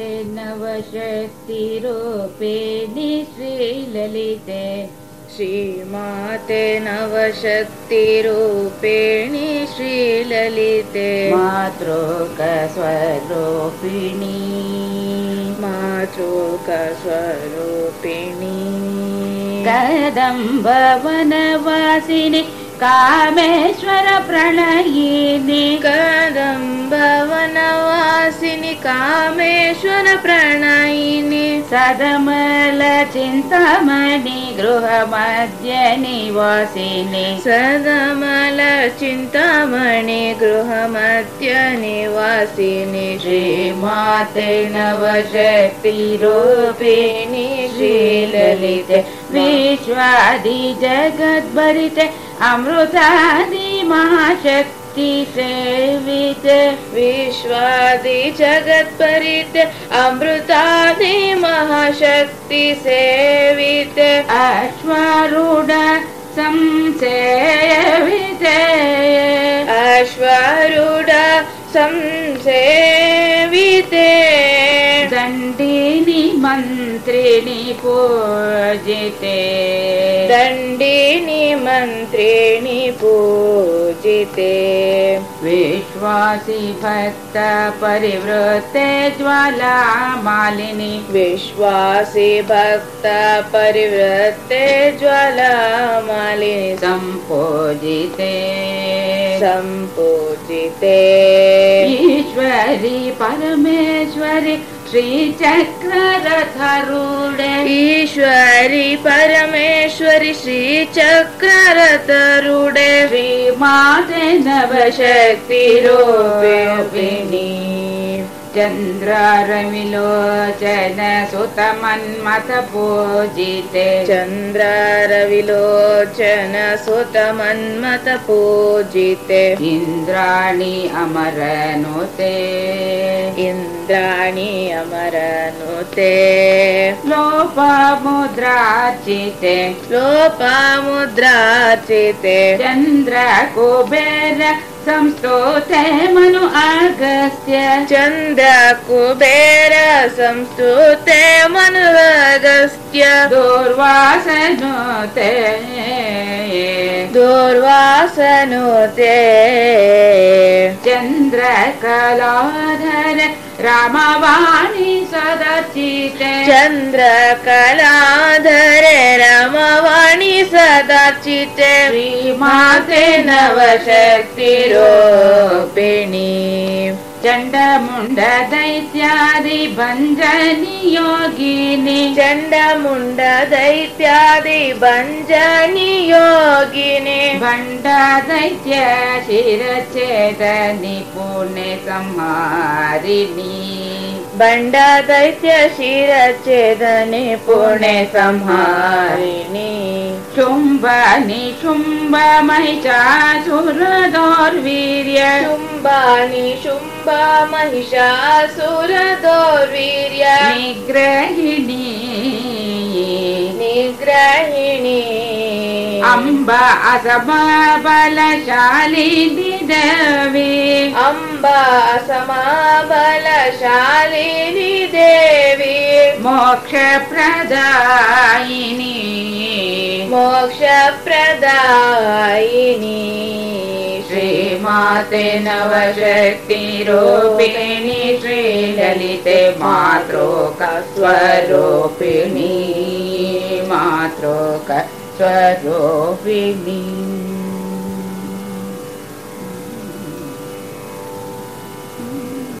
नवशक्तिरूपिणि श्रीललिते श्रीमाते नवशक्तिरूपिणि श्रीललिते मातृकस्वरूपिणी। मातृकस्वरूपिणी। कदम्बवनवासिनि कामेश्वर प्रणयिनि कामेश्वर प्रणयिनि सदमल चिन्तामणि गृहमध्य निवासिनि सदमल चिन्तामणि गृहमध्य निवासिनि श्रीमाते नवशक्तिरूपिणि श्रीललिते विश्वादि जगद्भरिते अमृतादि महाशक्ति सेविते विश्वादि जगत्परिते अमृतादि महाशक्ति सेविते अश्वारूढ संसेविते। अश्वारूढ संसेविते दण्डिनि मन्त्रिणि पूजिते। दण्डिनि मन्त्रिणि पूजिते। विश्वासि भक्त परिवृत्ते ज्वाला मालिनी। विश्वासि भक्त परिवृत्ते ज्वालामालिनि सम्पूजिते सम्पूजिते ईश्वरि परमेश्वरि श्रीचक्ररथरूढे ईश्वरि परमेश्वरि श्रीचक्ररतरुडे श्रीमाते नवशक्तिरूपिणी चन्द्ररविलोचन सुतमन्मथ पूजिते चन्द्ररविलोचन सुतमन्मत पूजिते इन्द्राणि अमरनुते। इन्द्राणि अमरनुते। लोपमुद्रार्चिते। लोपामुद्रार्चिते। चन्द्रकुबेर संस्तोते मनु अगस्त्य चन्द्र कुबेर संस्तुते मनुरगस्त्य दूर्वासनुते। दूर्वासनुते। चन्द्रकलाधर रामवाणी सदर्चिते चन्द्रकलाधरे रमवाणि सदार्चिते श्रीमाते नवशक्तिरूपिणी चण्डमुण्ड दैत्यादि भञ्जनि योगिनि चण्डमुण्ड दैत्यादि भञ्जनि योगिनि भण्ड दैत्य शिरचेदनि पुण्य बण्ड दैत्य शिरचेदनि पुणे संहारिणि। शुम्भ निशुम्भ महिषासुरदौर्वीर्य शुम्बानि शुम्ब महिषासुरदौर्वीर्य निग्रहिणी। निग्रहिणी। अम्ब असमबलशालिनि देवी। अम्बा समाबलशालिनि देवी। मोक्षप्रदायिनी। मोक्षप्रदायिनी। श्रीमाते नवशक्तिरूपिणि श्रीललिते मातृकस्वरूपिणी मातृकस्वरूपिणी